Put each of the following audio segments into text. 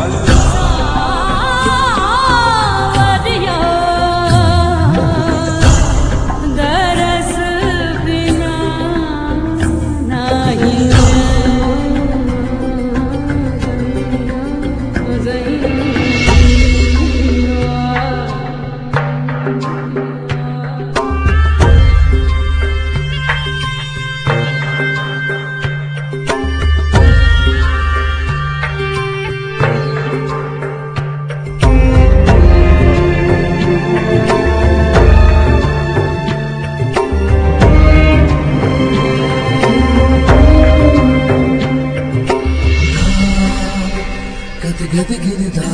Allah. gidi gidi da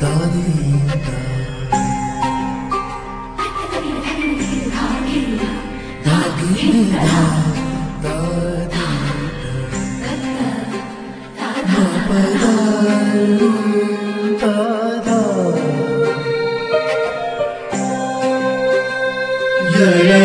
da di da da gidi da da di da da pa da da da yeah